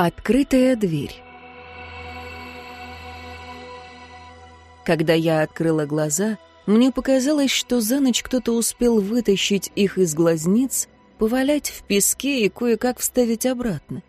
Открытая дверь. Когда я открыла глаза, мне показалось, что за ночь кто-то успел вытащить их из глазниц, повалять в песке и кое-как вставить обратно.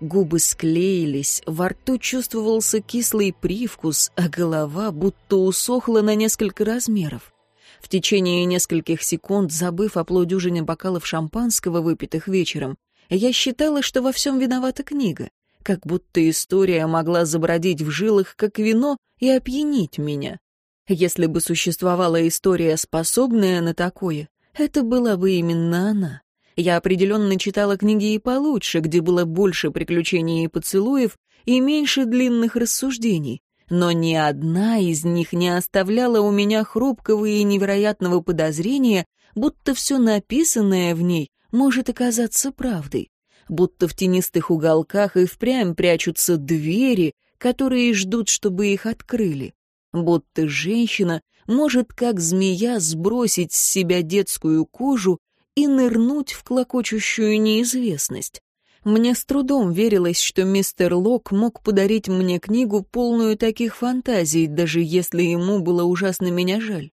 Губы склеились, во рту чувствовался кислый привкус, а голова будто усохла на несколько размеров. В течение нескольких секунд, забыв о полудюжине бокалов шампанского, выпитых вечером, я считала, что во всем виновата книга, как будто история могла забродить в жилах, как вино, и опьянить меня. Если бы существовала история, способная на такое, это была бы именно она. Я определенно читала книги и получше, где было больше приключений и поцелуев, и меньше длинных рассуждений, но ни одна из них не оставляла у меня хрупкого и невероятного подозрения, будто все написанное в ней может оказаться правдой, будто в тенистых уголках и впрямь прячутся двери, которые ждут, чтобы их открыли, будто женщина может, как змея, сбросить с себя детскую кожу и нырнуть в клокочущую неизвестность. Мне с трудом верилось, что мистер Лок мог подарить мне книгу, полную таких фантазий, даже если ему было ужасно меня жаль.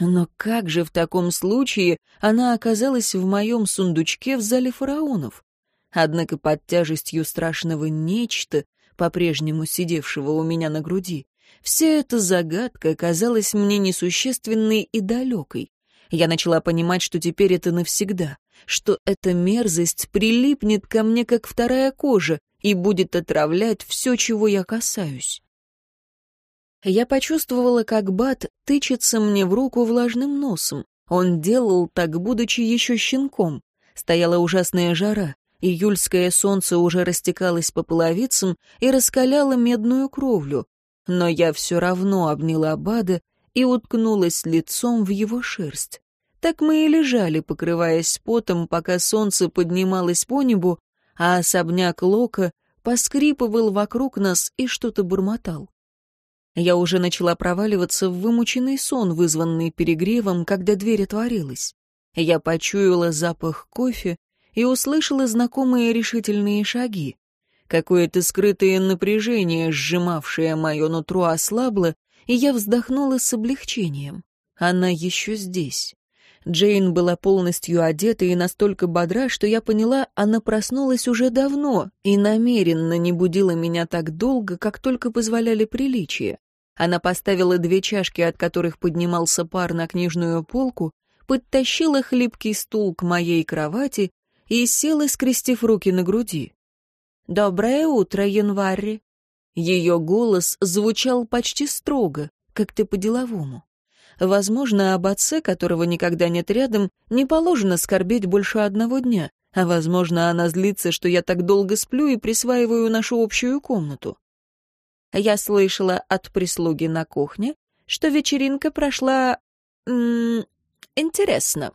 Но как же в таком случае она оказалась в моем сундучке в зале фараонов? Однако под тяжестью страшного нечто, по-прежнему сидевшего у меня на груди, вся эта загадка казалась мне несущественной и далекой. Я начала понимать, что теперь это навсегда, что эта мерзость прилипнет ко мне, как вторая кожа, и будет отравлять все, чего я касаюсь. Я почувствовала, как Бат тычется мне в руку влажным носом. Он делал так, будучи еще щенком. Стояла ужасная жара. Июльское солнце уже растекалось по половицам и раскаляло медную кровлю. Но я все равно обняла Бада и уткнулась лицом в его шерсть. Так мы и лежали, покрываясь потом, пока солнце поднималось по небу, а особняк Лока поскрипывал вокруг нас и что-то бормотал. Я уже начала проваливаться в вымученный сон, вызванный перегревом, когда дверь отворилась. Я почуяла запах кофе и услышала знакомые решительные шаги. Какое-то скрытое напряжение, сжимавшее мое нутро, ослабло, и я вздохнула с облегчением. Она еще здесь. Джейн была полностью одета и настолько бодра, что я поняла, она проснулась уже давно и намеренно не будила меня так долго, как только позволяли приличия. Она поставила две чашки, от которых поднимался пар на книжную полку, подтащила хлипкий стул к моей кровати и села, скрестив руки на груди. «Доброе утро, январь!» Ее голос звучал почти строго, как-то по-деловому. Возможно, об отце, которого никогда нет рядом, не положено скорбеть больше одного дня, а, возможно, она злится, что я так долго сплю и присваиваю нашу общую комнату. Я слышала от прислуги на кухне, что вечеринка прошла... М -м, интересно.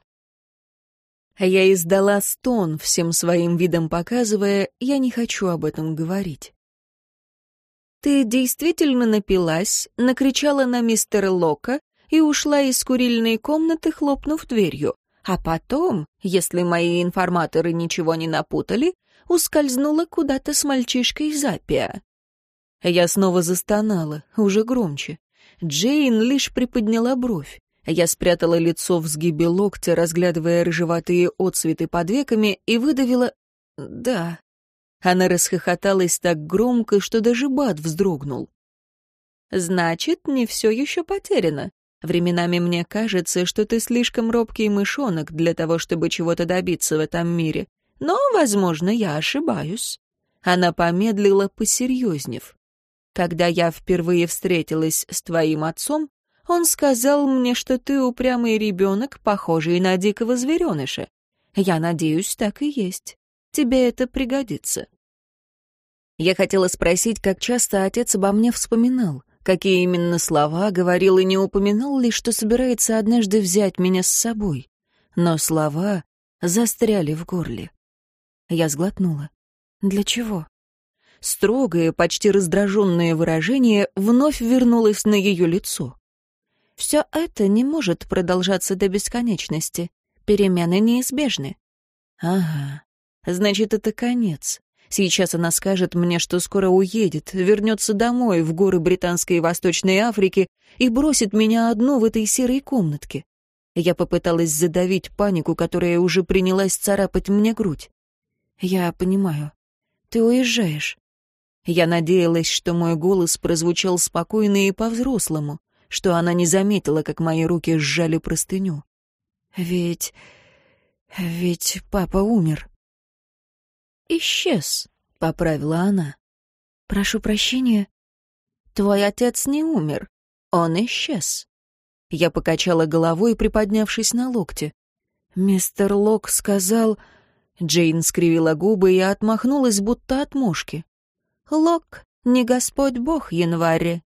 Я издала стон, всем своим видом показывая, я не хочу об этом говорить. «Ты действительно напилась, накричала на мистера Лока и ушла из курильной комнаты, хлопнув дверью. А потом, если мои информаторы ничего не напутали, ускользнула куда-то с мальчишкой Запия. Я снова застонала, уже громче. Джейн лишь приподняла бровь. Я спрятала лицо в сгибе локтя, разглядывая рыжеватые отцветы под веками, и выдавила «да». Она расхохоталась так громко, что даже Бат вздрогнул. «Значит, не все еще потеряно. Временами мне кажется, что ты слишком робкий мышонок для того, чтобы чего-то добиться в этом мире. Но, возможно, я ошибаюсь». Она помедлила, посерьезнев. «Когда я впервые встретилась с твоим отцом, он сказал мне, что ты упрямый ребенок, похожий на дикого звереныша. Я надеюсь, так и есть. Тебе это пригодится». Я хотела спросить, как часто отец обо мне вспоминал. Какие именно слова говорил и не упоминал ли, что собирается однажды взять меня с собой. Но слова застряли в горле. Я сглотнула. Для чего? Строгое, почти раздраженное выражение вновь вернулось на ее лицо. Все это не может продолжаться до бесконечности. Перемены неизбежны. Ага, значит, это конец. Сейчас она скажет мне, что скоро уедет, вернется домой, в горы Британской и Восточной Африки, и бросит меня одну в этой серой комнатке. Я попыталась задавить панику, которая уже принялась царапать мне грудь. «Я понимаю. Ты уезжаешь». Я надеялась, что мой голос прозвучал спокойно и по-взрослому, что она не заметила, как мои руки сжали простыню. «Ведь... ведь папа умер». «Исчез», — поправила она. «Прошу прощения». «Твой отец не умер. Он исчез». Я покачала головой, приподнявшись на локте. «Мистер Лок сказал...» Джейн скривила губы и отмахнулась, будто от мошки. «Лок, не Господь Бог, январе».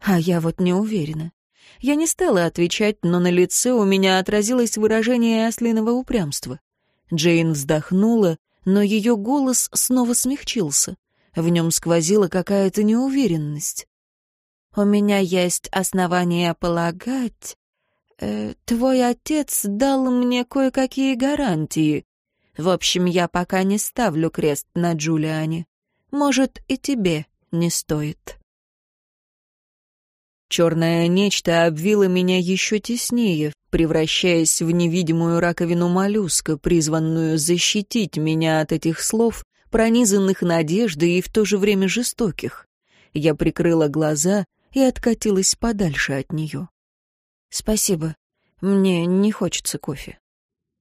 А я вот не уверена. Я не стала отвечать, но на лице у меня отразилось выражение ослиного упрямства. Джейн вздохнула, но ее голос снова смягчился. В нем сквозила какая-то неуверенность. «У меня есть основания полагать...» э, «Твой отец дал мне кое-какие гарантии. В общем, я пока не ставлю крест на Джулиане. Может, и тебе не стоит». Черное нечто обвило меня еще теснее, превращаясь в невидимую раковину моллюска, призванную защитить меня от этих слов, пронизанных надеждой и в то же время жестоких. Я прикрыла глаза и откатилась подальше от нее. «Спасибо. Мне не хочется кофе».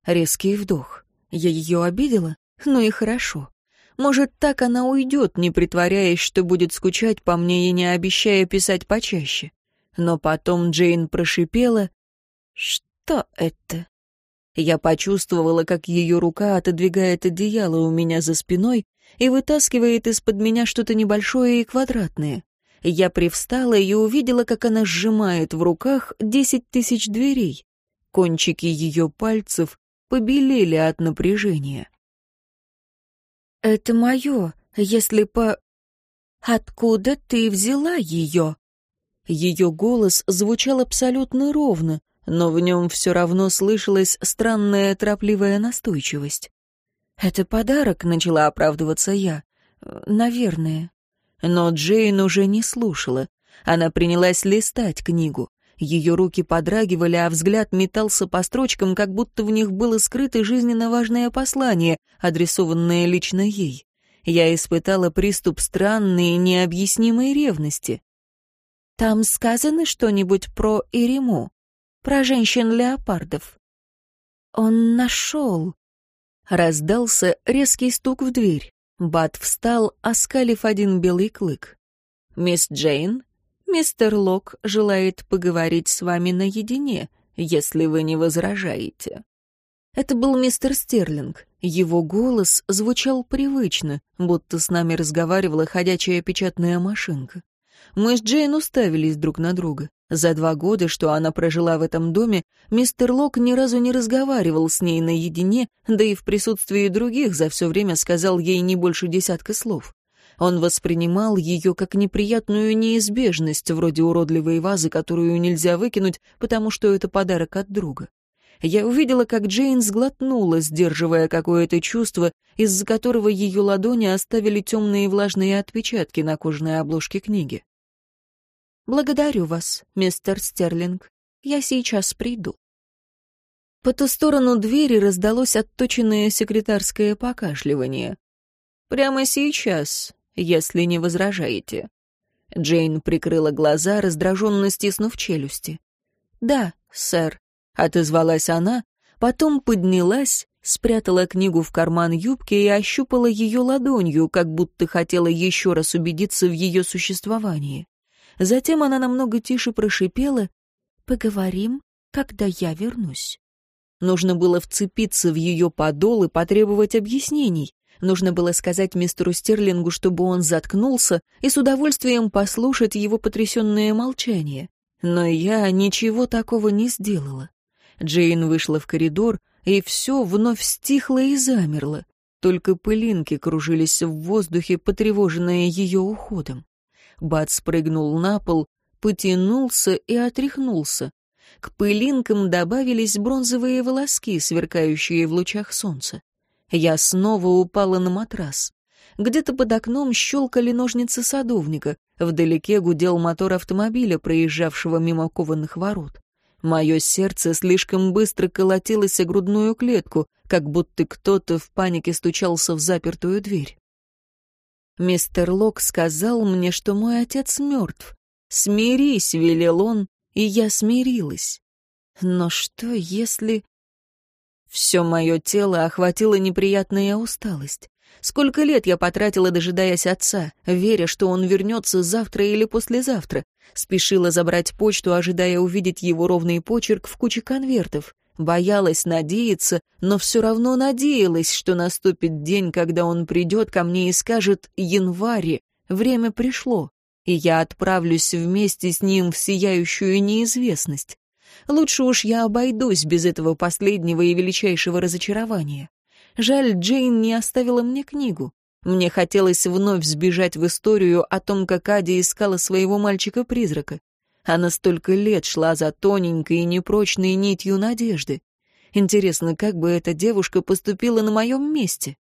Резкий вдох. Я ее обидела? Ну и хорошо. Может, так она уйдет, не притворяясь, что будет скучать по мне и не обещая писать почаще. Но потом Джейн прошипела «Что это?» Я почувствовала, как ее рука отодвигает одеяло у меня за спиной и вытаскивает из-под меня что-то небольшое и квадратное. Я привстала и увидела, как она сжимает в руках десять тысяч дверей. Кончики ее пальцев побелели от напряжения. «Это мое, если по...» «Откуда ты взяла ее?» Ее голос звучал абсолютно ровно, но в нем все равно слышалась странная торопливая настойчивость. «Это подарок», — начала оправдываться я. «Наверное». Но Джейн уже не слушала. Она принялась листать книгу. Ее руки подрагивали, а взгляд метался по строчкам, как будто в них было скрыто жизненно важное послание, адресованное лично ей. Я испытала приступ странной необъяснимой ревности. Там сказано что-нибудь про Ириму, про женщин-леопардов. Он нашел. Раздался резкий стук в дверь. Бат встал, оскалив один белый клык. «Мисс Джейн, мистер Лок желает поговорить с вами наедине, если вы не возражаете». Это был мистер Стерлинг. Его голос звучал привычно, будто с нами разговаривала ходячая печатная машинка. Мы с Джейн уставились друг на друга. За два года, что она прожила в этом доме, мистер Лок ни разу не разговаривал с ней наедине, да и в присутствии других за все время сказал ей не больше десятка слов. Он воспринимал ее как неприятную неизбежность, вроде уродливой вазы, которую нельзя выкинуть, потому что это подарок от друга. Я увидела, как Джейн сглотнула, сдерживая какое-то чувство, из-за которого ее ладони оставили темные влажные отпечатки на кожаной обложке книги. «Благодарю вас, мистер Стерлинг. Я сейчас приду». По ту сторону двери раздалось отточенное секретарское покашливание. «Прямо сейчас, если не возражаете». Джейн прикрыла глаза, раздраженно стиснув челюсти. «Да, сэр», — отозвалась она, потом поднялась, спрятала книгу в карман юбки и ощупала ее ладонью, как будто хотела еще раз убедиться в ее существовании. Затем она намного тише прошипела «Поговорим, когда я вернусь». Нужно было вцепиться в ее подол и потребовать объяснений. Нужно было сказать мистеру Стерлингу, чтобы он заткнулся и с удовольствием послушать его потрясенное молчание. Но я ничего такого не сделала. Джейн вышла в коридор, и все вновь стихло и замерло. Только пылинки кружились в воздухе, потревоженные ее уходом. Бат спрыгнул на пол, потянулся и отряхнулся. К пылинкам добавились бронзовые волоски, сверкающие в лучах солнца. Я снова упала на матрас. Где-то под окном щелкали ножницы садовника, вдалеке гудел мотор автомобиля, проезжавшего мимо кованых ворот. Мое сердце слишком быстро колотилось о грудную клетку, как будто кто-то в панике стучался в запертую дверь. Мистер Лок сказал мне, что мой отец мертв. «Смирись», — велел он, и я смирилась. Но что, если... Все мое тело охватила неприятная усталость. Сколько лет я потратила, дожидаясь отца, веря, что он вернется завтра или послезавтра. Спешила забрать почту, ожидая увидеть его ровный почерк в куче конвертов. Боялась надеяться, но все равно надеялась, что наступит день, когда он придет ко мне и скажет «Январе, время пришло», и я отправлюсь вместе с ним в сияющую неизвестность. Лучше уж я обойдусь без этого последнего и величайшего разочарования. Жаль, Джейн не оставила мне книгу. Мне хотелось вновь сбежать в историю о том, как Ади искала своего мальчика-призрака. Она столько лет шла за тоненькой и непрочной нитью надежды. Интересно, как бы эта девушка поступила на моем месте?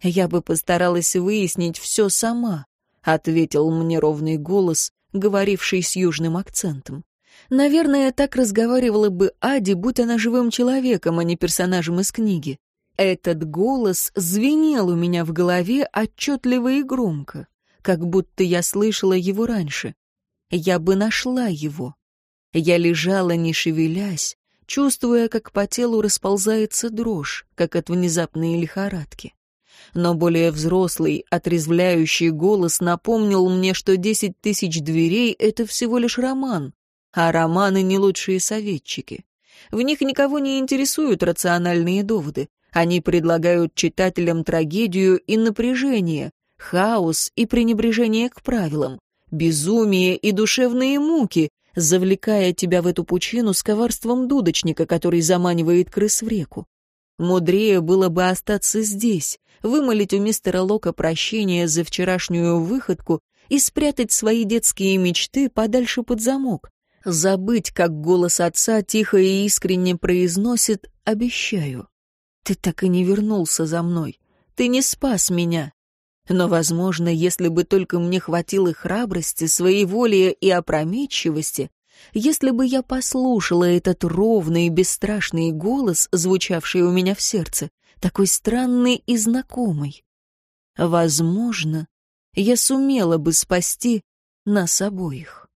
Я бы постаралась выяснить все сама, — ответил мне ровный голос, говоривший с южным акцентом. Наверное, так разговаривала бы Ади, будь она живым человеком, а не персонажем из книги. Этот голос звенел у меня в голове отчетливо и громко, как будто я слышала его раньше я бы нашла его. Я лежала, не шевелясь, чувствуя, как по телу расползается дрожь, как от внезапной лихорадки. Но более взрослый, отрезвляющий голос напомнил мне, что десять тысяч дверей — это всего лишь роман, а романы — не лучшие советчики. В них никого не интересуют рациональные доводы. Они предлагают читателям трагедию и напряжение, хаос и пренебрежение к правилам безумие и душевные муки, завлекая тебя в эту пучину с коварством дудочника, который заманивает крыс в реку. Мудрее было бы остаться здесь, вымолить у мистера Лока прощение за вчерашнюю выходку и спрятать свои детские мечты подальше под замок. Забыть, как голос отца тихо и искренне произносит «Обещаю». Ты так и не вернулся за мной. Ты не спас меня. Но, возможно, если бы только мне хватило храбрости, своей воли и опрометчивости, если бы я послушала этот ровный и бесстрашный голос, звучавший у меня в сердце, такой странный и знакомый, возможно, я сумела бы спасти нас обоих.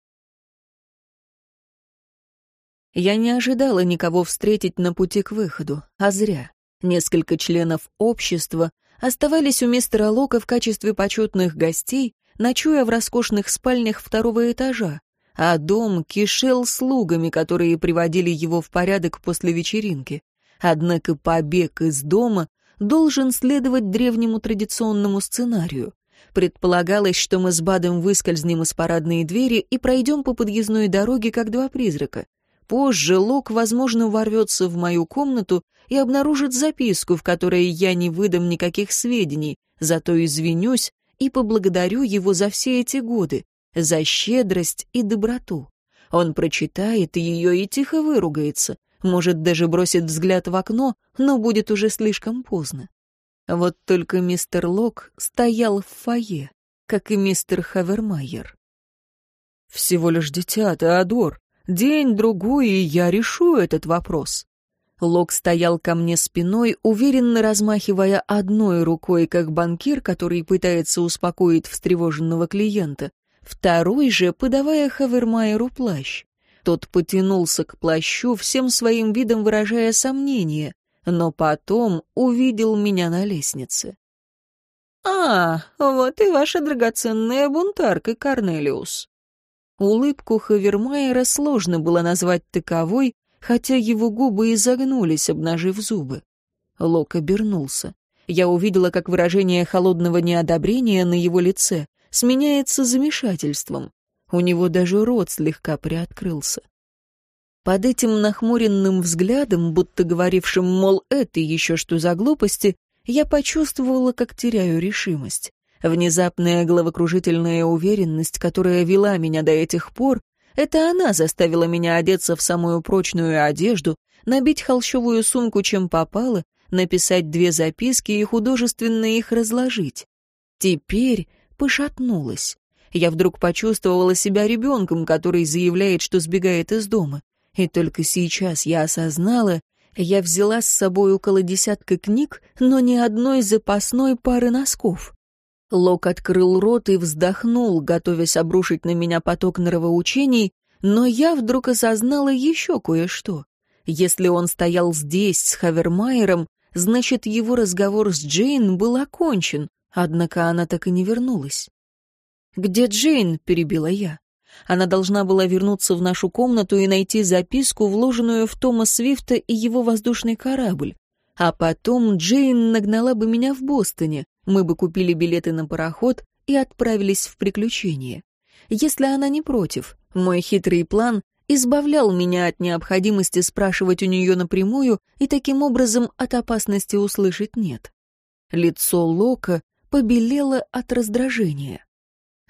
Я не ожидала никого встретить на пути к выходу, а зря. Несколько членов общества оставались у мистера Лока в качестве почетных гостей, ночуя в роскошных спальнях второго этажа, а дом кишел слугами, которые приводили его в порядок после вечеринки. Однако побег из дома должен следовать древнему традиционному сценарию. Предполагалось, что мы с Бадом выскользнем из парадной двери и пройдем по подъездной дороге, как два призрака. Позже Лок, возможно, ворвется в мою комнату и обнаружит записку, в которой я не выдам никаких сведений, зато извинюсь и поблагодарю его за все эти годы, за щедрость и доброту. Он прочитает ее и тихо выругается, может даже бросит взгляд в окно, но будет уже слишком поздно. Вот только мистер Лок стоял в фойе, как и мистер Хавермайер. «Всего лишь дитя, Теодор. День-другой, и я решу этот вопрос. Лок стоял ко мне спиной, уверенно размахивая одной рукой, как банкир, который пытается успокоить встревоженного клиента, второй же подавая Хавермайеру плащ. Тот потянулся к плащу, всем своим видом выражая сомнение, но потом увидел меня на лестнице. «А, вот и ваша драгоценная бунтарка, Корнелиус». Улыбку Хавермайера сложно было назвать таковой, хотя его губы изогнулись, обнажив зубы. Лок обернулся. Я увидела, как выражение холодного неодобрения на его лице сменяется замешательством. У него даже рот слегка приоткрылся. Под этим нахмуренным взглядом, будто говорившим, мол, это еще что за глупости, я почувствовала, как теряю решимость. Внезапная головокружительная уверенность, которая вела меня до этих пор, это она заставила меня одеться в самую прочную одежду, набить холщовую сумку, чем попало, написать две записки и художественно их разложить. Теперь пошатнулась. Я вдруг почувствовала себя ребенком, который заявляет, что сбегает из дома. И только сейчас я осознала, я взяла с собой около десятка книг, но ни одной запасной пары носков. Лок открыл рот и вздохнул, готовясь обрушить на меня поток нравоучений, но я вдруг осознала еще кое-что. Если он стоял здесь с Хавермайером, значит, его разговор с Джейн был окончен, однако она так и не вернулась. «Где Джейн?» — перебила я. Она должна была вернуться в нашу комнату и найти записку, вложенную в Тома Свифта и его воздушный корабль. А потом Джейн нагнала бы меня в Бостоне, мы бы купили билеты на пароход и отправились в приключения. Если она не против, мой хитрый план избавлял меня от необходимости спрашивать у нее напрямую и таким образом от опасности услышать «нет». Лицо Лока побелело от раздражения.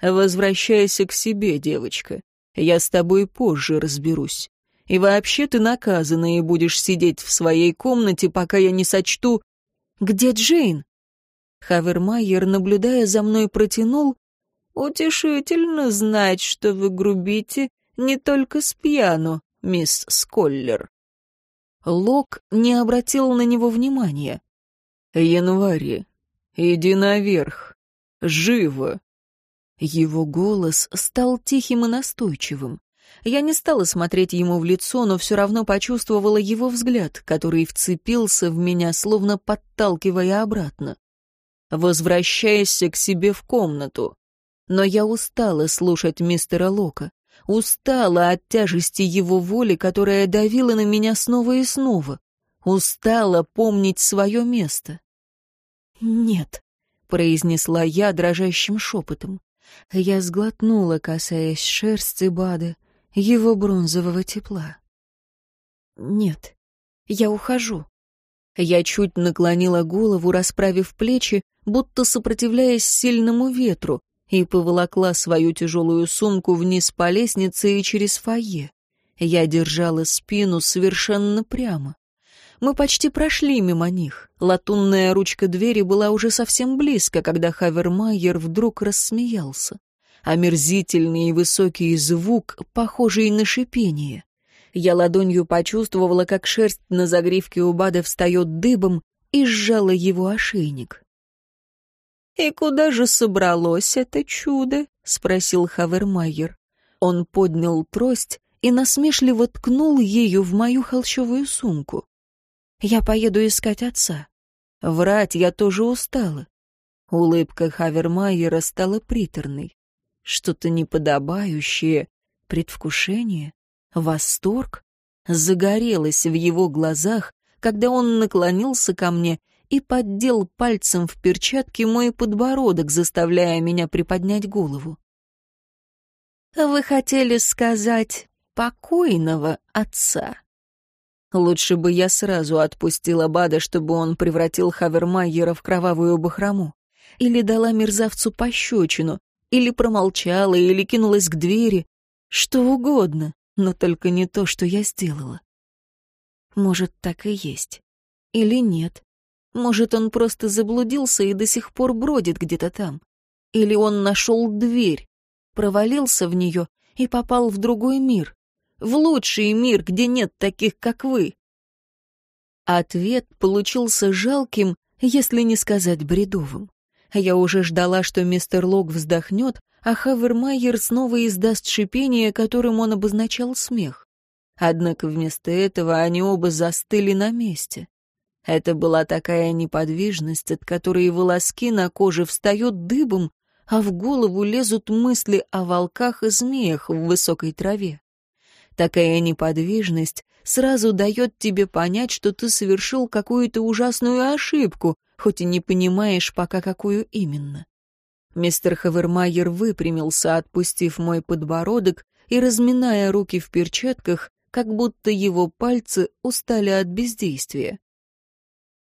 «Возвращайся к себе, девочка. Я с тобой позже разберусь. И вообще ты наказана и будешь сидеть в своей комнате, пока я не сочту...» «Где Джейн?» Хавермайер, наблюдая за мной, протянул «Утешительно знать, что вы грубите не только с пьяну, мисс Сколлер». Лок не обратил на него внимания. «Январи, иди наверх. Живо!» Его голос стал тихим и настойчивым. Я не стала смотреть ему в лицо, но все равно почувствовала его взгляд, который вцепился в меня, словно подталкивая обратно. «Возвращайся к себе в комнату». Но я устала слушать мистера Лока, устала от тяжести его воли, которая давила на меня снова и снова, устала помнить свое место. «Нет», — произнесла я дрожащим шепотом. Я сглотнула, касаясь шерсти Бада, его бронзового тепла. «Нет, я ухожу». Я чуть наклонила голову, расправив плечи, будто сопротивляясь сильному ветру, и поволокла свою тяжелую сумку вниз по лестнице и через фойе. Я держала спину совершенно прямо. Мы почти прошли мимо них. Латунная ручка двери была уже совсем близко, когда Хавермайер вдруг рассмеялся. Омерзительный и высокий звук, похожий на шипение. Я ладонью почувствовала, как шерсть на загривке у Бада встает дыбом, и сжала его ошейник. «И куда же собралось это чудо?» — спросил Хавермайер. Он поднял трость и насмешливо ткнул ею в мою холщовую сумку. Я поеду искать отца. Врать я тоже устала. Улыбка Хавермайера стала приторной. Что-то неподобающее, предвкушение, восторг загорелось в его глазах, когда он наклонился ко мне и поддел пальцем в перчатке мой подбородок, заставляя меня приподнять голову. «Вы хотели сказать покойного отца?» Лучше бы я сразу отпустила Бада, чтобы он превратил Хавермайера в кровавую бахрому. Или дала мерзавцу пощечину, или промолчала, или кинулась к двери. Что угодно, но только не то, что я сделала. Может, так и есть. Или нет. Может, он просто заблудился и до сих пор бродит где-то там. Или он нашел дверь, провалился в нее и попал в другой мир в лучший мир, где нет таких, как вы?» Ответ получился жалким, если не сказать бредовым. Я уже ждала, что мистер Лок вздохнет, а Хавермайер снова издаст шипение, которым он обозначал смех. Однако вместо этого они оба застыли на месте. Это была такая неподвижность, от которой волоски на коже встают дыбом, а в голову лезут мысли о волках и змеях в высокой траве. Такая неподвижность сразу дает тебе понять, что ты совершил какую-то ужасную ошибку, хоть и не понимаешь пока, какую именно. Мистер Хавермайер выпрямился, отпустив мой подбородок и разминая руки в перчатках, как будто его пальцы устали от бездействия.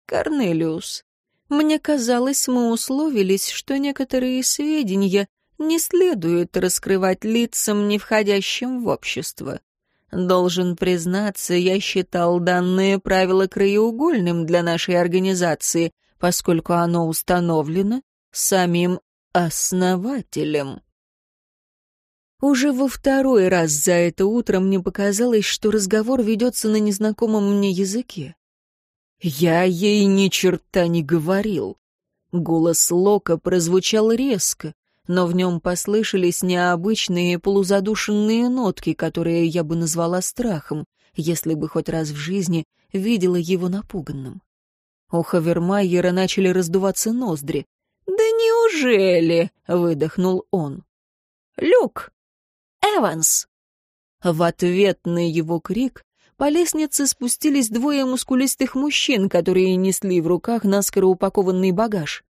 «Корнелиус, мне казалось, мы условились, что некоторые сведения не следует раскрывать лицам, не входящим в общество. Должен признаться, я считал данное правило краеугольным для нашей организации, поскольку оно установлено самим основателем. Уже во второй раз за это утро мне показалось, что разговор ведется на незнакомом мне языке. Я ей ни черта не говорил. Голос Лока прозвучал резко, но в нем послышались необычные полузадушенные нотки, которые я бы назвала страхом, если бы хоть раз в жизни видела его напуганным. У Хавермайера начали раздуваться ноздри. «Да неужели?» — выдохнул он. «Люк! Эванс!» В ответ на его крик по лестнице спустились двое мускулистых мужчин, которые несли в руках наскоро упакованный багаж.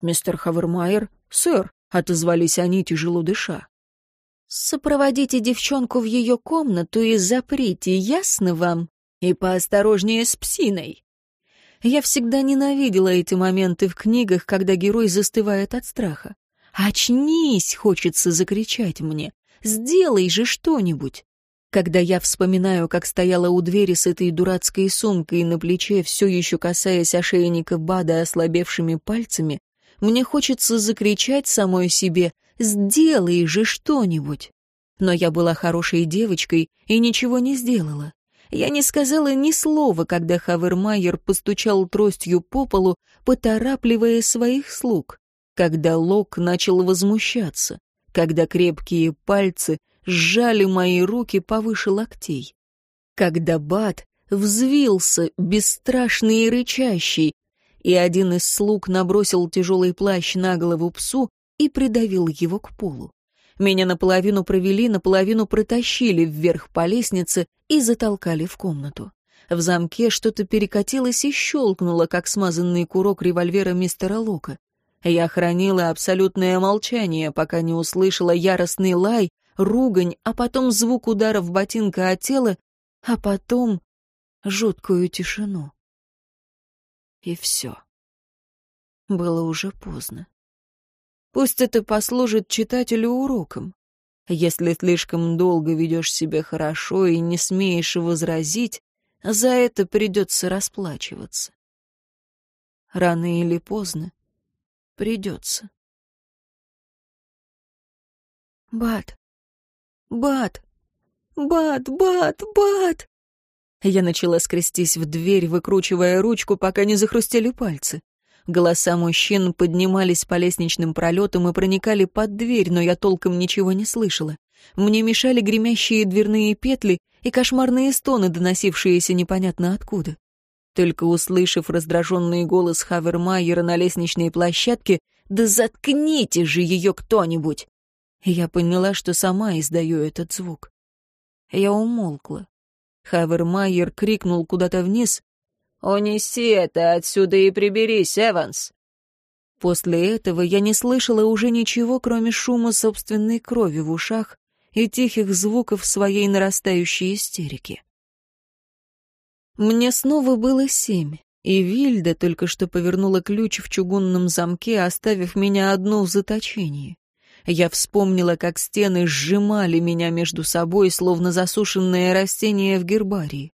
«Мистер Хавермайер, сэр», — отозвались они, тяжело дыша. «Сопроводите девчонку в ее комнату и заприте, ясно вам? И поосторожнее с псиной». Я всегда ненавидела эти моменты в книгах, когда герой застывает от страха. «Очнись!» — хочется закричать мне. «Сделай же что-нибудь!» Когда я вспоминаю, как стояла у двери с этой дурацкой сумкой на плече, все еще касаясь ошейника Бада ослабевшими пальцами, мне хочется закричать самой себе «Сделай же что-нибудь!» Но я была хорошей девочкой и ничего не сделала. Я не сказала ни слова, когда Хавермайер постучал тростью по полу, поторапливая своих слуг, когда Лок начал возмущаться, когда крепкие пальцы сжали мои руки повыше локтей, когда Бат взвился, бесстрашный и рычащий, и один из слуг набросил тяжелый плащ на голову псу и придавил его к полу. Меня наполовину провели, наполовину протащили вверх по лестнице и затолкали в комнату. В замке что-то перекатилось и щелкнуло, как смазанный курок револьвера мистера Лока. Я хранила абсолютное молчание, пока не услышала яростный лай, ругань, а потом звук ударов ботинка о тело, а потом жуткую тишину. И все. Было уже поздно. Пусть это послужит читателю уроком. Если слишком долго ведешь себя хорошо и не смеешь возразить, за это придется расплачиваться. Рано или поздно придется. Бат, бат, бат, бат, бат. Я начала скрестись в дверь, выкручивая ручку, пока не захрустели пальцы. Голоса мужчин поднимались по лестничным пролетам и проникали под дверь, но я толком ничего не слышала. Мне мешали гремящие дверные петли и кошмарные стоны, доносившиеся непонятно откуда. Только услышав раздраженный голос Хавермайера на лестничной площадке «Да заткните же ее кто-нибудь!» Я поняла, что сама издаю этот звук. Я умолкла. Хавермайер крикнул куда-то вниз, «Унеси это отсюда и приберись, Эванс!» После этого я не слышала уже ничего, кроме шума собственной крови в ушах и тихих звуков своей нарастающей истерики. Мне снова было семь, и Вильда только что повернула ключ в чугунном замке, оставив меня одну в заточении. Я вспомнила, как стены сжимали меня между собой, словно засушенное растение в гербарии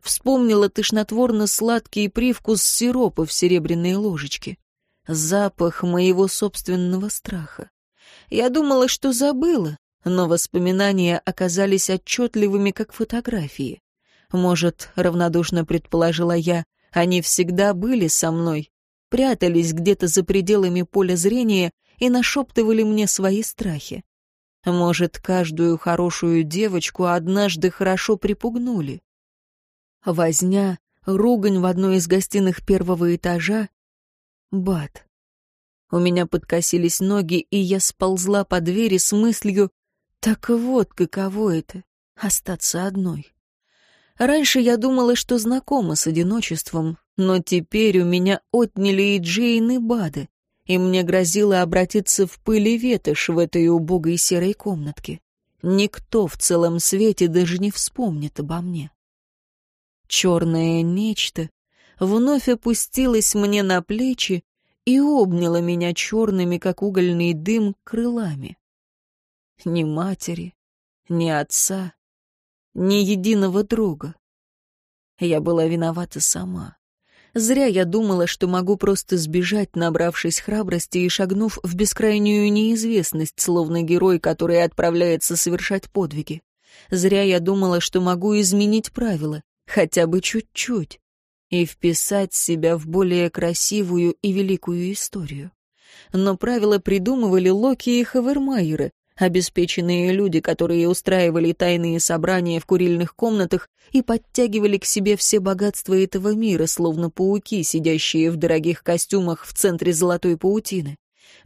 вспомнила тошнотворно-сладкий привкус сиропа в серебряной ложечке. Запах моего собственного страха. Я думала, что забыла, но воспоминания оказались отчетливыми, как фотографии. Может, равнодушно предположила я, они всегда были со мной, прятались где-то за пределами поля зрения и нашептывали мне свои страхи. Может, каждую хорошую девочку однажды хорошо припугнули. Возня, ругань в одной из гостиных первого этажа. Бат. У меня подкосились ноги, и я сползла по двери с мыслью «Так вот, каково это — остаться одной». Раньше я думала, что знакома с одиночеством, но теперь у меня отняли и Джейн, и Бады, и мне грозило обратиться в пыль и ветошь в этой убогой серой комнатке. Никто в целом свете даже не вспомнит обо мне. Черное нечто вновь опустилось мне на плечи и обняло меня черными, как угольный дым, крылами. Ни матери, ни отца, ни единого друга. Я была виновата сама. Зря я думала, что могу просто сбежать, набравшись храбрости и шагнув в бескрайнюю неизвестность, словно герой, который отправляется совершать подвиги. Зря я думала, что могу изменить правила, хотя бы чуть-чуть, и вписать себя в более красивую и великую историю. Но правила придумывали Локи и Хавермайеры, обеспеченные люди, которые устраивали тайные собрания в курильных комнатах и подтягивали к себе все богатства этого мира, словно пауки, сидящие в дорогих костюмах в центре золотой паутины.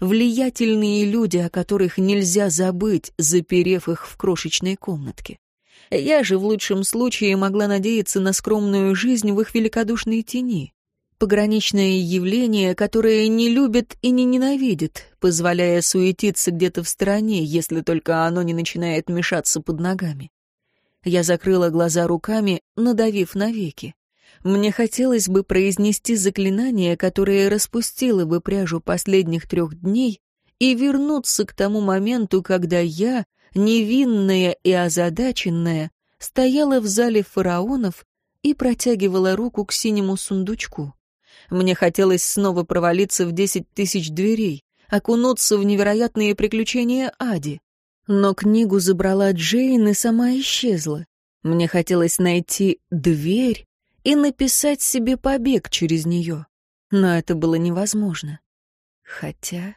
Влиятельные люди, о которых нельзя забыть, заперев их в крошечной комнатке. Я же в лучшем случае могла надеяться на скромную жизнь в их великодушной тени пограничное явление, которое не любит и не ненавидит, позволяя суетиться где-то в стороне, если только оно не начинает мешаться под ногами. Я закрыла глаза руками, надавив на веки. Мне хотелось бы произнести заклинание, которое распустило бы пряжу последних трех дней, и вернуться к тому моменту, когда я, невинная и озадаченная, стояла в зале фараонов и протягивала руку к синему сундучку. Мне хотелось снова провалиться в десять тысяч дверей, окунуться в невероятные приключения Ади. Но книгу забрала Джейн и сама исчезла. Мне хотелось найти дверь и написать себе побег через нее. Но это было невозможно. Хотя...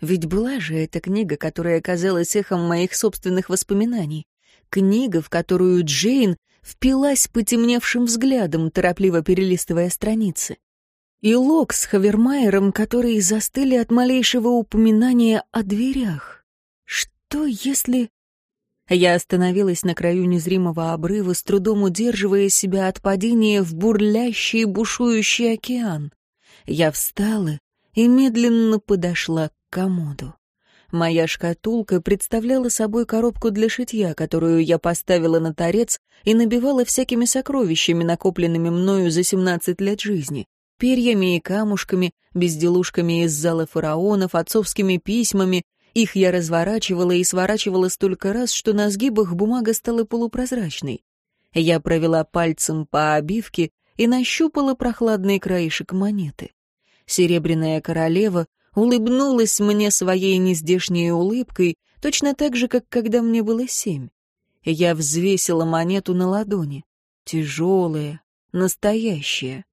Ведь была же эта книга, которая казалась эхом моих собственных воспоминаний. Книга, в которую Джейн впилась потемневшим взглядом, торопливо перелистывая страницы и Лок с Хавермайером, которые застыли от малейшего упоминания о дверях. Что если... Я остановилась на краю незримого обрыва, с трудом удерживая себя от падения в бурлящий бушующий океан. Я встала и медленно подошла комоду. Моя шкатулка представляла собой коробку для шитья, которую я поставила на торец и набивала всякими сокровищами, накопленными мною за 17 лет жизни перьями и камушками, безделушками из зала фараонов, отцовскими письмами. Их я разворачивала и сворачивала столько раз, что на сгибах бумага стала полупрозрачной. Я провела пальцем по обивке и нащупала прохладный краешек монеты. Серебряная королева улыбнулась мне своей нездешней улыбкой, точно так же, как когда мне было семь. Я взвесила монету на ладони. Тяжелая, настоящая.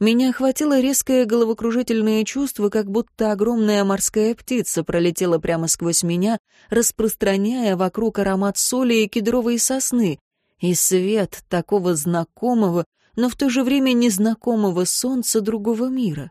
Меня охватило резкое головокружительное чувство, как будто огромная морская птица пролетела прямо сквозь меня, распространяя вокруг аромат соли и кедровой сосны, и свет такого знакомого, но в то же время незнакомого солнца другого мира.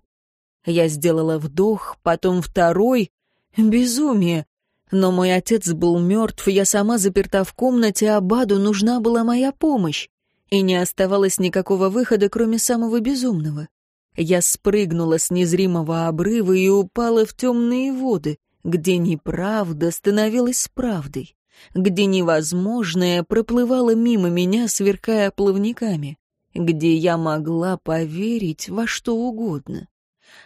Я сделала вдох, потом второй. Безумие! Но мой отец был мертв, я сама заперта в комнате, а Баду нужна была моя помощь и не оставалось никакого выхода, кроме самого безумного. Я спрыгнула с незримого обрыва и упала в темные воды, где неправда становилась правдой, где невозможное проплывало мимо меня, сверкая плавниками, где я могла поверить во что угодно.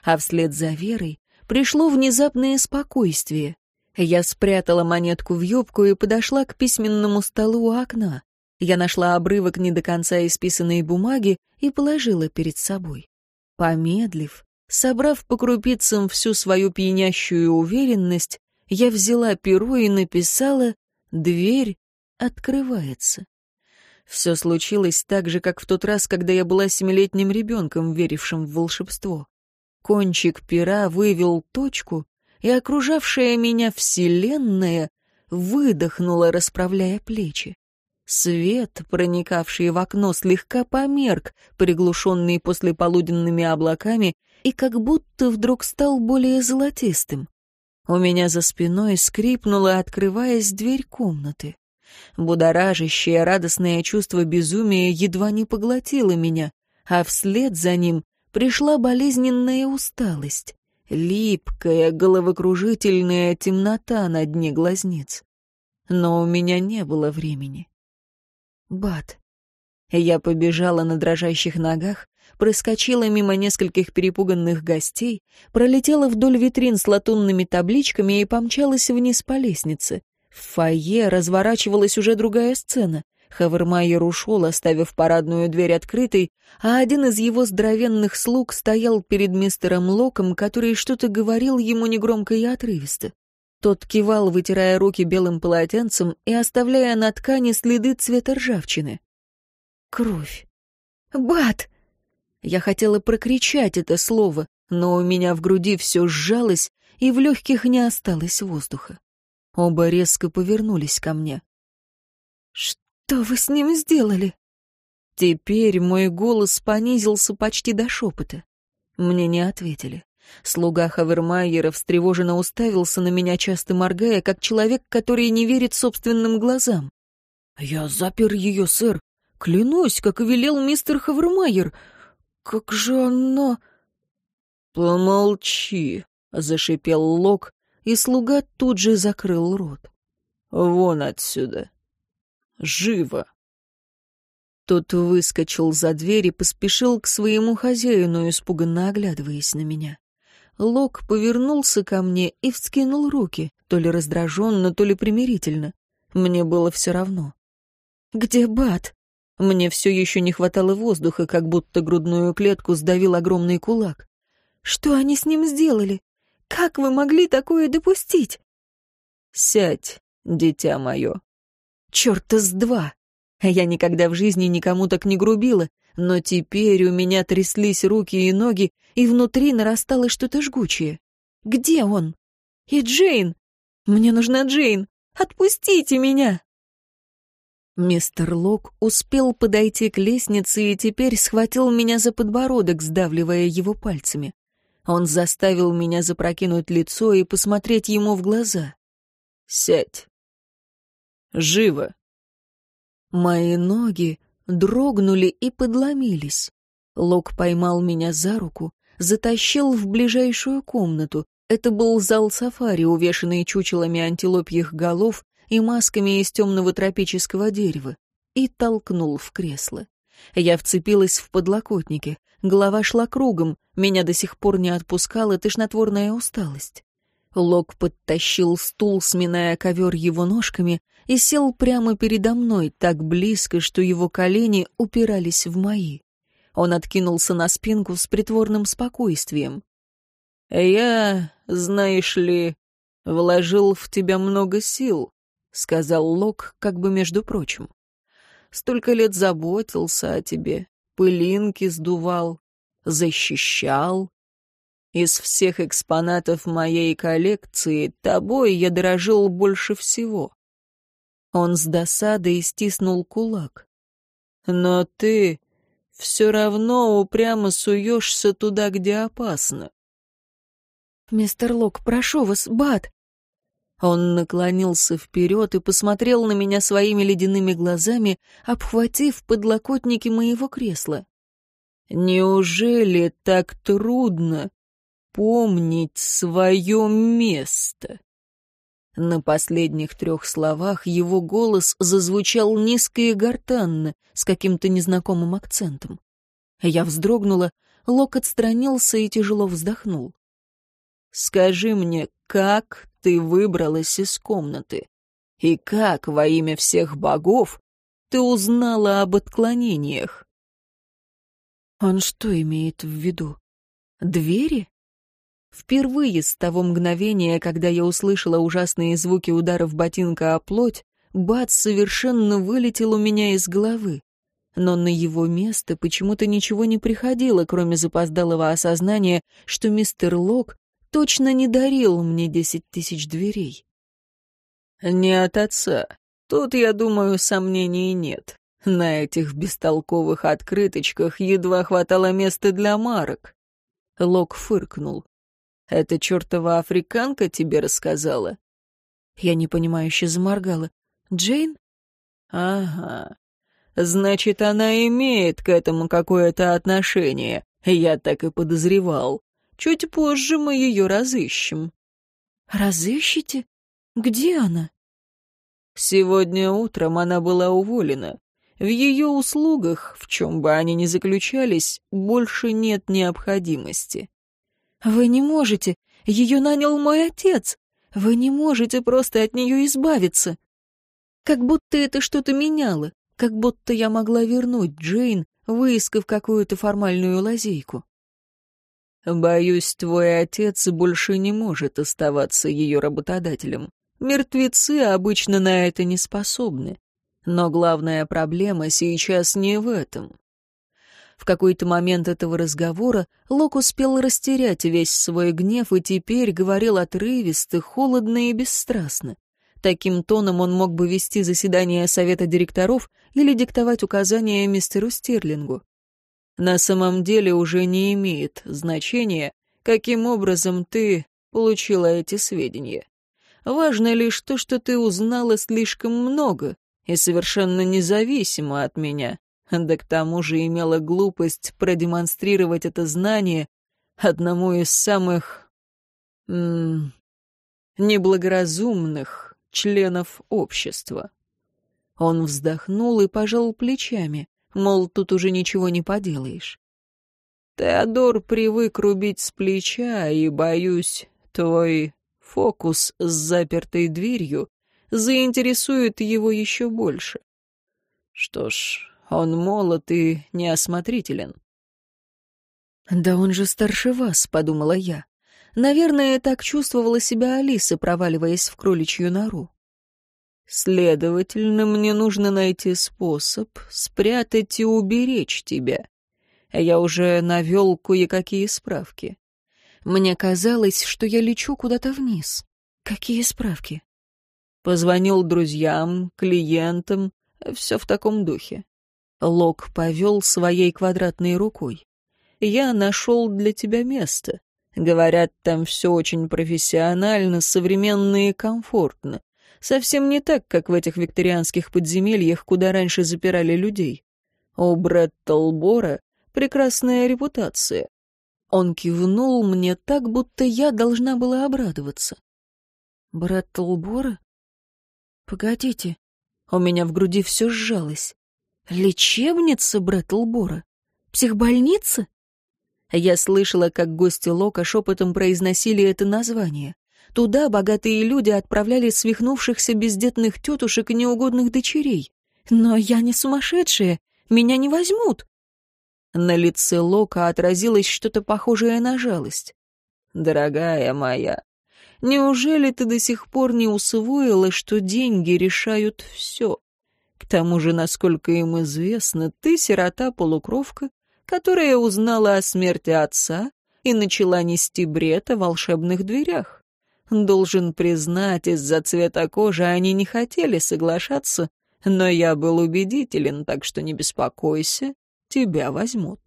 А вслед за верой пришло внезапное спокойствие. Я спрятала монетку в юбку и подошла к письменному столу у окна. Я нашла обрывок не до конца исписанной бумаги и положила перед собой. Помедлив, собрав по крупицам всю свою пьянящую уверенность, я взяла перо и написала «Дверь открывается». Все случилось так же, как в тот раз, когда я была семилетним ребенком, верившим в волшебство. Кончик пера вывел точку, и окружавшая меня вселенная выдохнула, расправляя плечи. Свет, проникавший в окно, слегка померк, приглушенный послеполуденными облаками, и как будто вдруг стал более золотистым. У меня за спиной скрипнула, открываясь дверь комнаты. Будоражащее радостное чувство безумия едва не поглотило меня, а вслед за ним пришла болезненная усталость, липкая, головокружительная темнота на дне глазниц. Но у меня не было времени. Бат. Я побежала на дрожащих ногах, проскочила мимо нескольких перепуганных гостей, пролетела вдоль витрин с латунными табличками и помчалась вниз по лестнице. В фойе разворачивалась уже другая сцена. Хавермайер ушел, оставив парадную дверь открытой, а один из его здоровенных слуг стоял перед мистером Локом, который что-то говорил ему негромко и отрывисто. Тот кивал, вытирая руки белым полотенцем и оставляя на ткани следы цвета ржавчины. Кровь. «Бат!» Я хотела прокричать это слово, но у меня в груди все сжалось, и в легких не осталось воздуха. Оба резко повернулись ко мне. «Что вы с ним сделали?» Теперь мой голос понизился почти до шепота. Мне не ответили. Слуга Хавермайера встревоженно уставился на меня, часто моргая, как человек, который не верит собственным глазам. «Я запер ее, сэр. Клянусь, как и велел мистер Хавермайер. Как же она...» «Помолчи», — зашипел Лок, и слуга тут же закрыл рот. «Вон отсюда. Живо!» Тот выскочил за дверь и поспешил к своему хозяину, испуганно оглядываясь на меня. Лок повернулся ко мне и вскинул руки, то ли раздраженно, то ли примирительно. Мне было все равно. «Где Бат?» Мне все еще не хватало воздуха, как будто грудную клетку сдавил огромный кулак. «Что они с ним сделали? Как вы могли такое допустить?» «Сядь, дитя мое». «Черта с два!» Я никогда в жизни никому так не грубила, но теперь у меня тряслись руки и ноги, и внутри нарастало что-то жгучее. «Где он?» «И Джейн! Мне нужна Джейн! Отпустите меня!» Мистер Лок успел подойти к лестнице и теперь схватил меня за подбородок, сдавливая его пальцами. Он заставил меня запрокинуть лицо и посмотреть ему в глаза. «Сядь. Живо». Мои ноги дрогнули и подломились. Лок поймал меня за руку, затащил в ближайшую комнату. Это был зал сафари, увешанный чучелами антилопьих голов и масками из темного тропического дерева, и толкнул в кресло. Я вцепилась в подлокотники. Голова шла кругом, меня до сих пор не отпускала тошнотворная усталость. Лок подтащил стул, сминая ковер его ножками, и сел прямо передо мной, так близко, что его колени упирались в мои. Он откинулся на спинку с притворным спокойствием. «Я, знаешь ли, вложил в тебя много сил», — сказал Лок, как бы между прочим. «Столько лет заботился о тебе, пылинки сдувал, защищал. Из всех экспонатов моей коллекции тобой я дорожил больше всего. Он с досадой стиснул кулак. Но ты все равно упрямо суешься туда, где опасно. «Мистер Лок, прошу вас, Бат!» Он наклонился вперед и посмотрел на меня своими ледяными глазами, обхватив подлокотники моего кресла. Неужели так трудно помнить свое место? На последних трех словах его голос зазвучал низко и гортанно, с каким-то незнакомым акцентом. Я вздрогнула, Лок отстранился и тяжело вздохнул. «Скажи мне, как ты выбралась из комнаты? И как во имя всех богов ты узнала об отклонениях?» Он что имеет в виду? Двери? Впервые с того мгновения, когда я услышала ужасные звуки ударов ботинка о плоть, Бат совершенно вылетел у меня из головы. Но на его место почему-то ничего не приходило, кроме запоздалого осознания, что мистер Лок точно не дарил мне десять тысяч дверей. «Не от отца. Тут, я думаю, сомнений нет. На этих бестолковых открыточках едва хватало места для марок. Лок фыркнул. «Эта чертова африканка тебе рассказала?» Я непонимающе заморгала. «Джейн?» «Ага. Значит, она имеет к этому какое-то отношение. Я так и подозревал. Чуть позже мы ее разыщем». «Разыщете? Где она?» Сегодня утром она была уволена. В ее услугах, в чем бы они ни заключались, больше нет необходимости. «Вы не можете. Ее нанял мой отец. Вы не можете просто от нее избавиться». Как будто это что-то меняло. как будто я могла вернуть Джейн, выискав какую-то формальную лазейку. «Боюсь, твой отец больше не может оставаться ее работодателем. Мертвецы обычно на это не способны. Но главная проблема сейчас не в этом. В какой-то момент этого разговора Лок успел растерять весь свой гнев и теперь говорил отрывисто, холодно и бесстрастно. Таким тоном он мог бы вести заседание совета директоров или диктовать указания мистеру Стерлингу. На самом деле уже не имеет значения, каким образом ты получила эти сведения. Важно лишь то, что ты узнала слишком много и совершенно независимо от меня да к тому же имела глупость продемонстрировать это знание одному из самых... М -м, неблагоразумных членов общества. Он вздохнул и пожал плечами, мол, тут уже ничего не поделаешь. Теодор привык рубить с плеча, и, боюсь, твой фокус с запертой дверью заинтересует его еще больше. Что ж, он молод и неосмотрителен. «Да он же старше вас», — подумала я. Наверное, так чувствовала себя Алиса, проваливаясь в кроличью нору. «Следовательно, мне нужно найти способ спрятать и уберечь тебя. Я уже навел кое-какие справки. Мне казалось, что я лечу куда-то вниз. Какие справки?» Позвонил друзьям, клиентам, все в таком духе. Лок повел своей квадратной рукой. «Я нашел для тебя место. Говорят, там все очень профессионально, современно и комфортно. Совсем не так, как в этих викторианских подземельях, куда раньше запирали людей. У Бреттлбора прекрасная репутация. Он кивнул мне так, будто я должна была обрадоваться. Бреттлбора? Погодите. У меня в груди все сжалось. Лечебница Брэтлбора? Психбольница? Я слышала, как гости Лока шепотом произносили это название. Туда богатые люди отправляли свихнувшихся бездетных тетушек и неугодных дочерей. Но я не сумасшедшая, меня не возьмут. На лице Лока отразилось что-то похожее на жалость. «Дорогая моя, неужели ты до сих пор не усвоила, что деньги решают все? К тому же, насколько им известно, ты сирота-полукровка, которая узнала о смерти отца и начала нести бред о волшебных дверях. Должен признать, из-за цвета кожи они не хотели соглашаться, но я был убедителен, так что не беспокойся, тебя возьмут.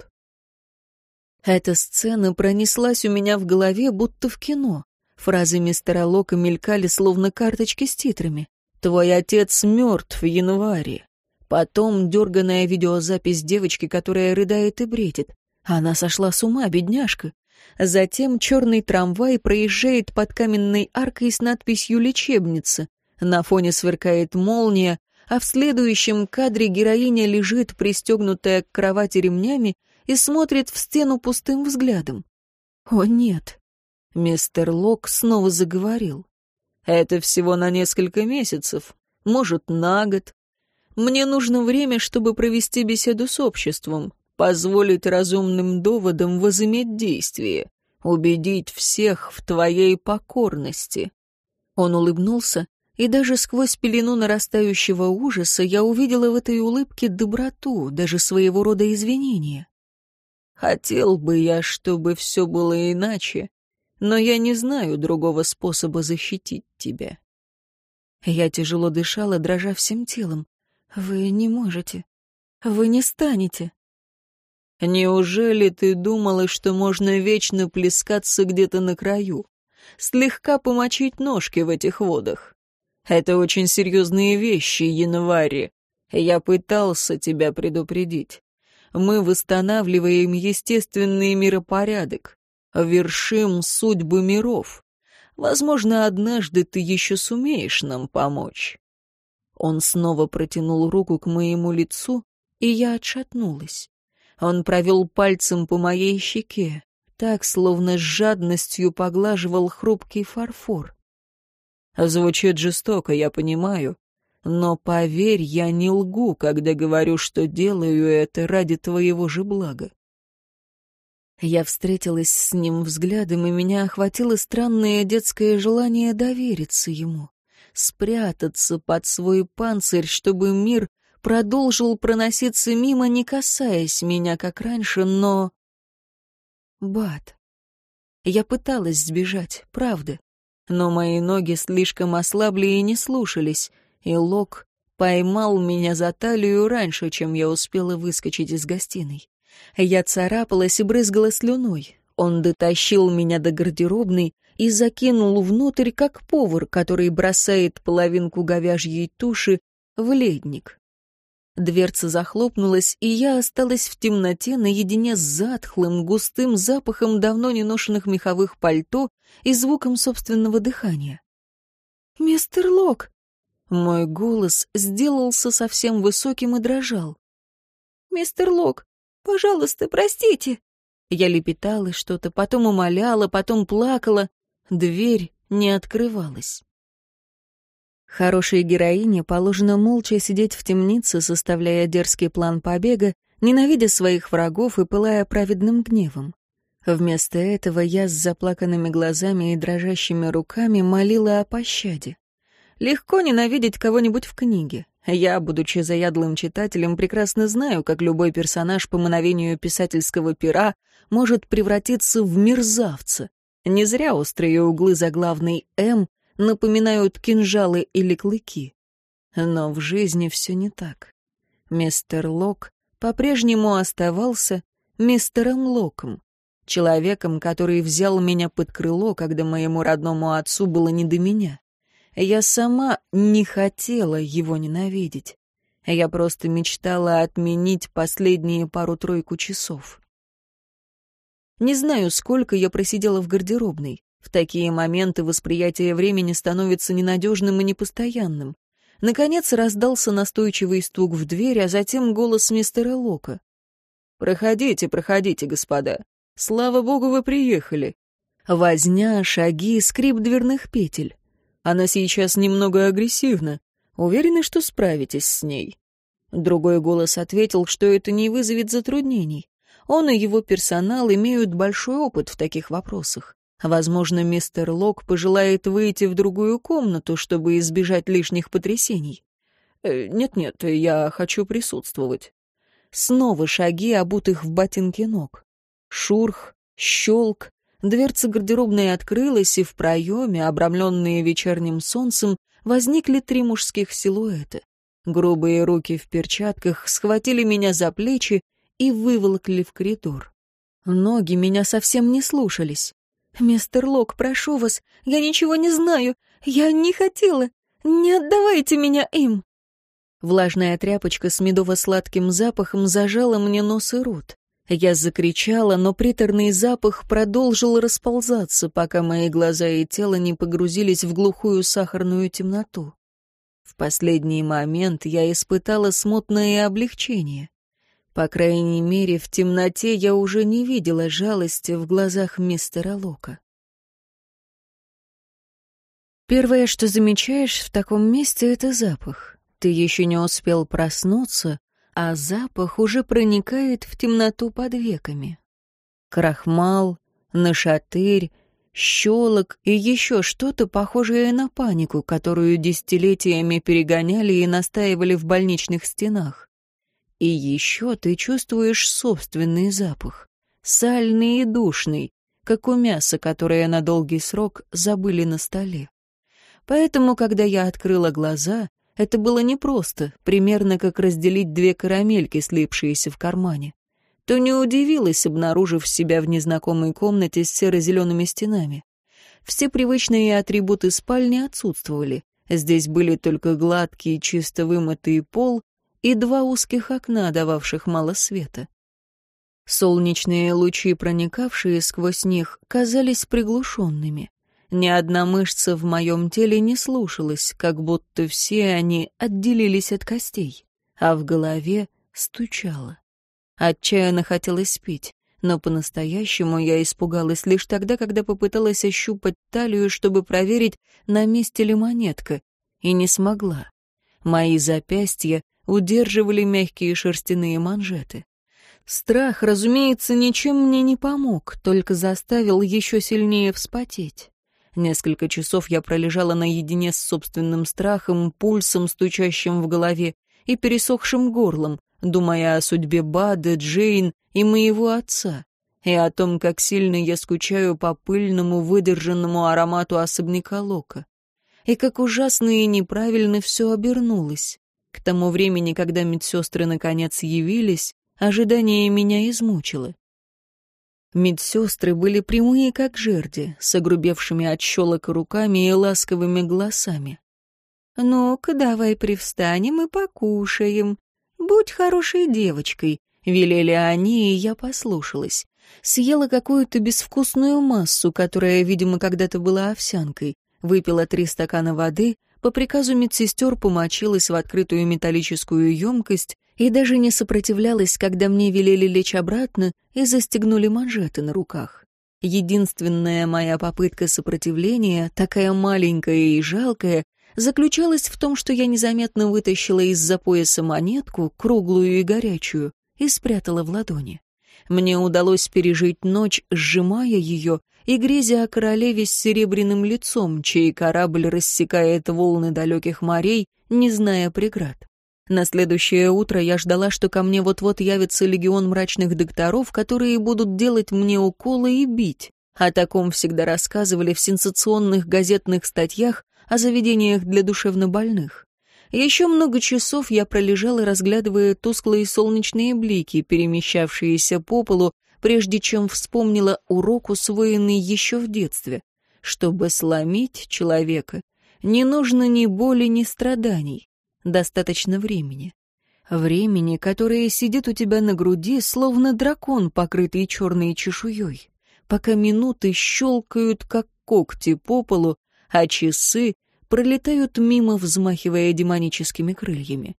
Эта сцена пронеслась у меня в голове, будто в кино. Фразы мистера Лока мелькали, словно карточки с титрами. Твой отец мертв в январе. Потом дерганая видеозапись девочки, которая рыдает и бредит. Она сошла с ума, бедняжка. Затем черный трамвай проезжает под каменной аркой с надписью «Лечебница». На фоне сверкает молния, а в следующем кадре героиня лежит, пристегнутая к кровати ремнями, и смотрит в стену пустым взглядом. «О, нет!» Мистер Лок снова заговорил. Это всего на несколько месяцев, может, на год. Мне нужно время, чтобы провести беседу с обществом, позволить разумным доводам возыметь действие, убедить всех в твоей покорности». Он улыбнулся, и даже сквозь пелену нарастающего ужаса я увидела в этой улыбке доброту, даже своего рода извинения. «Хотел бы я, чтобы все было иначе, но я не знаю другого способа защитить тебя». Я тяжело дышала, дрожа всем телом. «Вы не можете. Вы не станете». «Неужели ты думала, что можно вечно плескаться где-то на краю? Слегка помочить ножки в этих водах? Это очень серьезные вещи, январи. Я пытался тебя предупредить. Мы восстанавливаем естественный миропорядок вершим судьбы миров. Возможно, однажды ты еще сумеешь нам помочь». Он снова протянул руку к моему лицу, и я отшатнулась. Он провел пальцем по моей щеке, так, словно с жадностью поглаживал хрупкий фарфор. Звучит жестоко, я понимаю, Но поверь, я не лгу, когда говорю, что делаю это ради твоего же блага. Я встретилась с ним взглядом, и меня охватило странное детское желание довериться ему, спрятаться под свой панцирь, чтобы мир продолжил проноситься мимо, не касаясь меня, как раньше, но... Бат. Я пыталась сбежать, правда, но мои ноги слишком ослабли и не слушались, и Лок поймал меня за талию раньше, чем я успела выскочить из гостиной. Я царапалась и брызгала слюной. Он дотащил меня до гардеробной и закинул внутрь, как повар, который бросает половинку говяжьей туши в ледник. Дверца захлопнулась, и я осталась в темноте наедине с затхлым, густым запахом давно не меховых пальто и звуком собственного дыхания. «Мистер Лок!» Мой голос сделался совсем высоким и дрожал. «Мистер Лок, пожалуйста, простите!» Я лепетала что-то, потом умоляла, потом плакала. Дверь не открывалась. Хорошей героине положено молча сидеть в темнице, составляя дерзкий план побега, ненавидя своих врагов и пылая праведным гневом. Вместо этого я с заплаканными глазами и дрожащими руками молила о пощаде. Легко ненавидеть кого-нибудь в книге. Я, будучи заядлым читателем, прекрасно знаю, как любой персонаж по мановению писательского пера может превратиться в мерзавца. Не зря острые углы заглавной «М» напоминают кинжалы или клыки. Но в жизни все не так. Мистер Лок по-прежнему оставался мистером Локом, человеком, который взял меня под крыло, когда моему родному отцу было не до меня. Я сама не хотела его ненавидеть. Я просто мечтала отменить последние пару-тройку часов. Не знаю, сколько я просидела в гардеробной. В такие моменты восприятие времени становится ненадежным и непостоянным. Наконец раздался настойчивый стук в дверь, а затем голос мистера Лока. «Проходите, проходите, господа. Слава богу, вы приехали». Возня, шаги, скрип дверных петель. Она сейчас немного агрессивна. Уверены, что справитесь с ней?» Другой голос ответил, что это не вызовет затруднений. Он и его персонал имеют большой опыт в таких вопросах. Возможно, мистер Лок пожелает выйти в другую комнату, чтобы избежать лишних потрясений. Э, «Нет-нет, я хочу присутствовать». Снова шаги, обутых в ботинки ног. Шурх, щелк. Дверца гардеробной открылась, и в проеме, обрамленные вечерним солнцем, возникли три мужских силуэта. Грубые руки в перчатках схватили меня за плечи и выволокли в коридор. Ноги меня совсем не слушались. «Мистер Лок, прошу вас, я ничего не знаю. Я не хотела. Не отдавайте меня им!» Влажная тряпочка с медово-сладким запахом зажала мне нос и рот. Я закричала, но приторный запах продолжил расползаться, пока мои глаза и тело не погрузились в глухую сахарную темноту. В последний момент я испытала смутное облегчение. По крайней мере, в темноте я уже не видела жалости в глазах мистера Лока. Первое, что замечаешь в таком месте, — это запах. Ты еще не успел проснуться, а запах уже проникает в темноту под веками. Крахмал, нашатырь, щелок и еще что-то похожее на панику, которую десятилетиями перегоняли и настаивали в больничных стенах. И еще ты чувствуешь собственный запах, сальный и душный, как у мяса, которое на долгий срок забыли на столе. Поэтому, когда я открыла глаза, это было непросто, примерно как разделить две карамельки, слипшиеся в кармане. То не удивилась, обнаружив себя в незнакомой комнате с серо-зелеными стенами. Все привычные атрибуты спальни отсутствовали. Здесь были только гладкий, чисто вымытый пол и два узких окна, дававших мало света. Солнечные лучи, проникавшие сквозь них, казались приглушенными. Ни одна мышца в моем теле не слушалась, как будто все они отделились от костей, а в голове стучало. Отчаянно хотелось пить, но по-настоящему я испугалась лишь тогда, когда попыталась ощупать талию, чтобы проверить, на месте ли монетка, и не смогла. Мои запястья удерживали мягкие шерстяные манжеты. Страх, разумеется, ничем мне не помог, только заставил еще сильнее вспотеть. Несколько часов я пролежала наедине с собственным страхом, пульсом, стучащим в голове, и пересохшим горлом, думая о судьбе Бады, Джейн и моего отца, и о том, как сильно я скучаю по пыльному, выдержанному аромату особняка Лока, и как ужасно и неправильно все обернулось. К тому времени, когда медсестры наконец явились, ожидание меня измучило. Медсестры были прямые, как жерди, с огрубевшими от щелок руками и ласковыми голосами. «Ну-ка, давай привстанем и покушаем. Будь хорошей девочкой», — велели они, и я послушалась. Съела какую-то безвкусную массу, которая, видимо, когда-то была овсянкой. Выпила три стакана воды, по приказу медсестер помочилась в открытую металлическую емкость и даже не сопротивлялась, когда мне велели лечь обратно и застегнули манжеты на руках. Единственная моя попытка сопротивления, такая маленькая и жалкая, заключалась в том, что я незаметно вытащила из-за пояса монетку, круглую и горячую, и спрятала в ладони. Мне удалось пережить ночь, сжимая ее и грезя о королеве с серебряным лицом, чей корабль рассекает волны далеких морей, не зная преград. На следующее утро я ждала, что ко мне вот-вот явится легион мрачных докторов, которые будут делать мне уколы и бить. О таком всегда рассказывали в сенсационных газетных статьях о заведениях для душевнобольных. Еще много часов я пролежала, разглядывая тусклые солнечные блики, перемещавшиеся по полу, прежде чем вспомнила урок, усвоенный еще в детстве. Чтобы сломить человека, не нужно ни боли, ни страданий достаточно времени. Времени, которое сидит у тебя на груди, словно дракон, покрытый черной чешуей, пока минуты щелкают, как когти по полу, а часы пролетают мимо, взмахивая демоническими крыльями.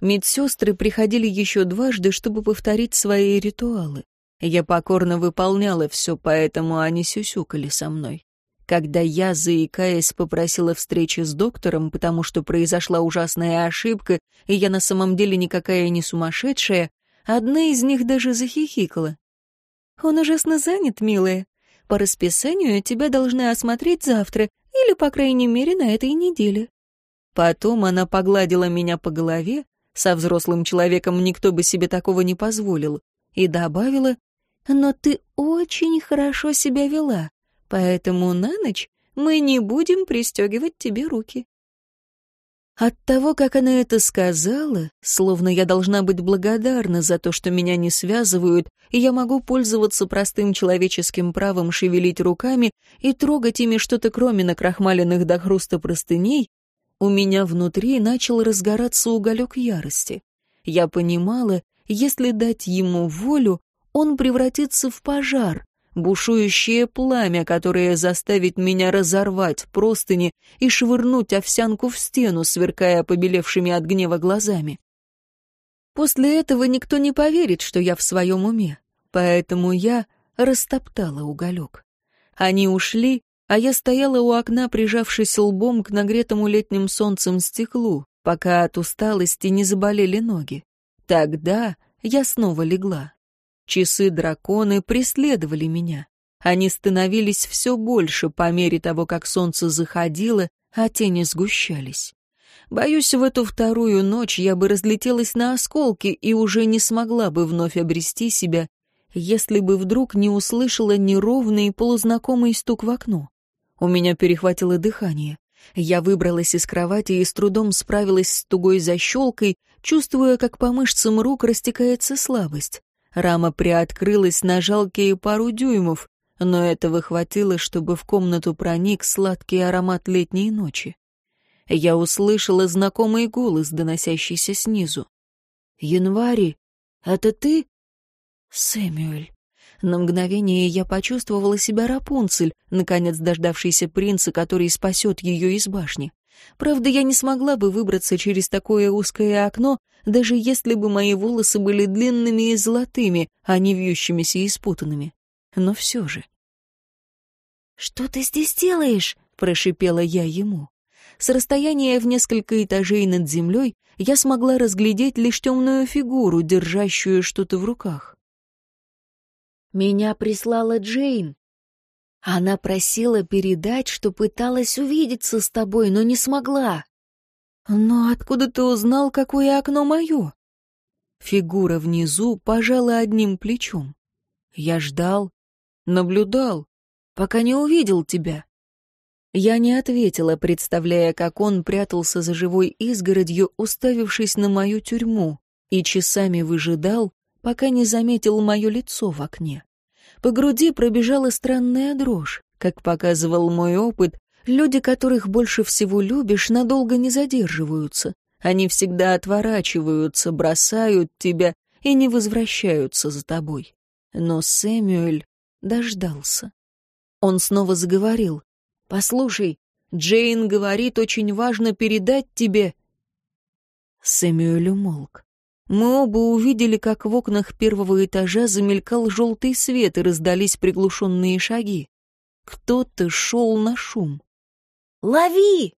Медсестры приходили еще дважды, чтобы повторить свои ритуалы. Я покорно выполняла все, поэтому они сюсюкали со мной. Когда я, заикаясь, попросила встречи с доктором, потому что произошла ужасная ошибка, и я на самом деле никакая не сумасшедшая, одна из них даже захихикала. «Он ужасно занят, милая. По расписанию тебя должны осмотреть завтра, или, по крайней мере, на этой неделе». Потом она погладила меня по голове, со взрослым человеком никто бы себе такого не позволил, и добавила, «Но ты очень хорошо себя вела. Поэтому на ночь мы не будем пристегивать тебе руки». От того, как она это сказала, словно я должна быть благодарна за то, что меня не связывают, и я могу пользоваться простым человеческим правом шевелить руками и трогать ими что-то кроме накрахмаленных до хруста простыней, у меня внутри начал разгораться уголек ярости. Я понимала, если дать ему волю, он превратится в пожар, бушующее пламя, которое заставит меня разорвать простыни и швырнуть овсянку в стену, сверкая побелевшими от гнева глазами. После этого никто не поверит, что я в своем уме, поэтому я растоптала уголек. Они ушли, а я стояла у окна, прижавшись лбом к нагретому летним солнцем стеклу, пока от усталости не заболели ноги. Тогда я снова легла. Часы-драконы преследовали меня. Они становились все больше по мере того, как солнце заходило, а тени сгущались. Боюсь, в эту вторую ночь я бы разлетелась на осколки и уже не смогла бы вновь обрести себя, если бы вдруг не услышала неровный полузнакомый стук в окно. У меня перехватило дыхание. Я выбралась из кровати и с трудом справилась с тугой защелкой, чувствуя, как по мышцам рук растекается слабость. Рама приоткрылась на жалкие пару дюймов, но этого хватило, чтобы в комнату проник сладкий аромат летней ночи. Я услышала знакомый голос, доносящийся снизу. «Январи, это ты?» «Сэмюэль». На мгновение я почувствовала себя Рапунцель, наконец дождавшийся принца, который спасет ее из башни. Правда, я не смогла бы выбраться через такое узкое окно, даже если бы мои волосы были длинными и золотыми, а не вьющимися и спутанными. Но все же. «Что ты здесь делаешь?» — прошипела я ему. С расстояния в несколько этажей над землей я смогла разглядеть лишь темную фигуру, держащую что-то в руках. «Меня прислала Джейн. Она просила передать, что пыталась увидеться с тобой, но не смогла. Но откуда ты узнал, какое окно мое?» Фигура внизу пожала одним плечом. Я ждал, наблюдал, пока не увидел тебя. Я не ответила, представляя, как он прятался за живой изгородью, уставившись на мою тюрьму, и часами выжидал, пока не заметил мое лицо в окне. По груди пробежала странная дрожь. Как показывал мой опыт, люди, которых больше всего любишь, надолго не задерживаются. Они всегда отворачиваются, бросают тебя и не возвращаются за тобой. Но Сэмюэль дождался. Он снова заговорил. «Послушай, Джейн говорит, очень важно передать тебе...» Сэмюэль умолк. Мы оба увидели, как в окнах первого этажа замелькал желтый свет и раздались приглушенные шаги. Кто-то шел на шум. «Лови!»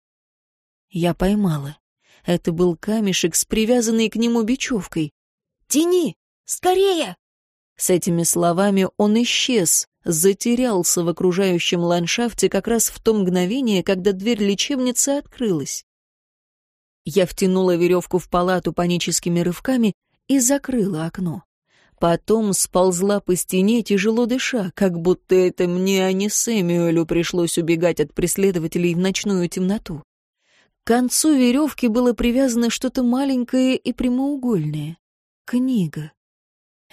Я поймала. Это был камешек с привязанной к нему бечевкой. «Тяни! Скорее!» С этими словами он исчез, затерялся в окружающем ландшафте как раз в то мгновение, когда дверь лечебницы открылась. Я втянула веревку в палату паническими рывками и закрыла окно. Потом сползла по стене, тяжело дыша, как будто это мне, а не Сэмюэлю пришлось убегать от преследователей в ночную темноту. К концу веревки было привязано что-то маленькое и прямоугольное. Книга.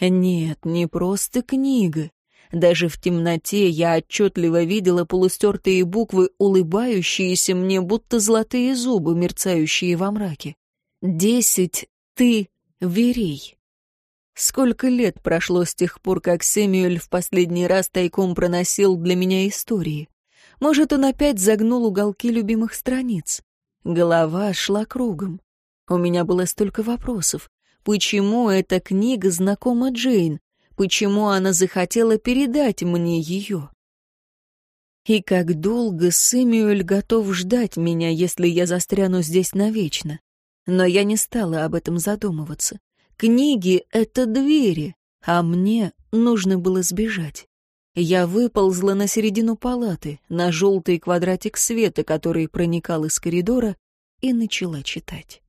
Нет, не просто книга. Даже в темноте я отчетливо видела полустертые буквы, улыбающиеся мне, будто золотые зубы, мерцающие во мраке. «Десять ты верей». Сколько лет прошло с тех пор, как Сэмюэль в последний раз тайком проносил для меня истории? Может, он опять загнул уголки любимых страниц? Голова шла кругом. У меня было столько вопросов. Почему эта книга знакома Джейн? Почему она захотела передать мне ее? И как долго Сэмюэль готов ждать меня, если я застряну здесь навечно? Но я не стала об этом задумываться. Книги — это двери, а мне нужно было сбежать. Я выползла на середину палаты, на желтый квадратик света, который проникал из коридора, и начала читать.